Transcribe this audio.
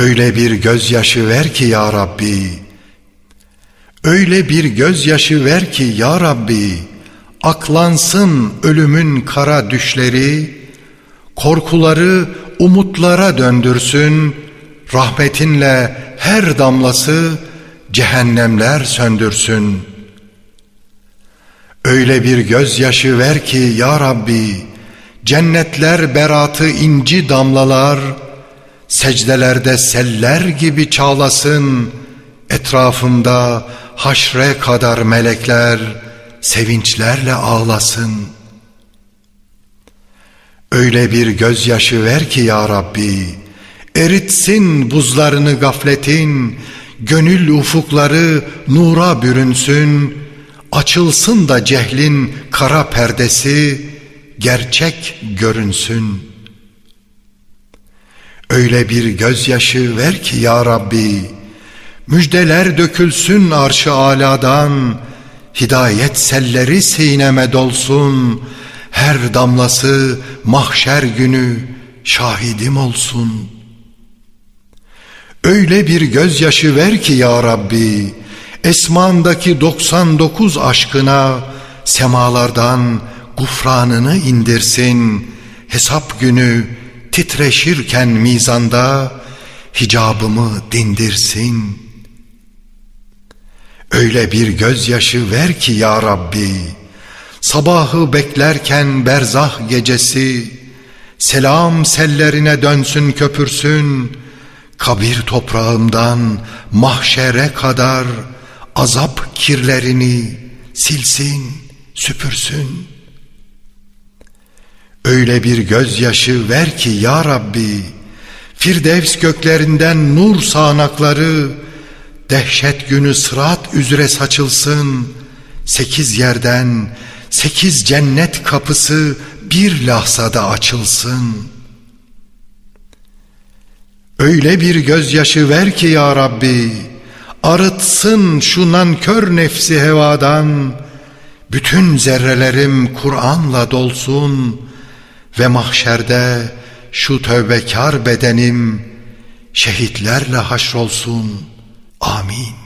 Öyle bir gözyaşı ver ki ya Rabbi, öyle bir gözyaşı ver ki ya Rabbi, aklansın ölümün kara düşleri, korkuları umutlara döndürsün, rahmetinle her damlası cehennemler söndürsün. Öyle bir gözyaşı ver ki ya Rabbi, cennetler beratı inci damlalar, secdelerde seller gibi çağlasın, etrafımda haşre kadar melekler sevinçlerle ağlasın. Öyle bir gözyaşı ver ki ya Rabbi, eritsin buzlarını gafletin, gönül ufukları nura bürünsün, açılsın da cehlin kara perdesi, gerçek görünsün.'' Öyle bir gözyaşı ver ki ya Rabbi, müjdeler dökülsün arşı aladan, hidayet selleri sineme dolsun, her damlası mahşer günü şahidim olsun. Öyle bir gözyaşı ver ki ya Rabbi, esmandaki 99 aşkına semalardan gufranını indirsin, hesap günü titreşirken mizanda hicabımı dindirsin. Öyle bir gözyaşı ver ki ya Rabbi, sabahı beklerken berzah gecesi, selam sellerine dönsün köpürsün, kabir toprağımdan mahşere kadar azap kirlerini silsin, süpürsün.'' Öyle bir gözyaşı ver ki ya Rabbi, Firdevs göklerinden nur sağanakları, dehşet günü sırat üzere saçılsın, sekiz yerden sekiz cennet kapısı bir lahzada açılsın. Öyle bir gözyaşı ver ki ya Rabbi, arıtsın şu nankör nefsi hevadan, bütün zerrelerim Kur'an'la dolsun.'' Ve mahşerde şu tövbekar bedenim şehitlerle haşrolsun. Amin.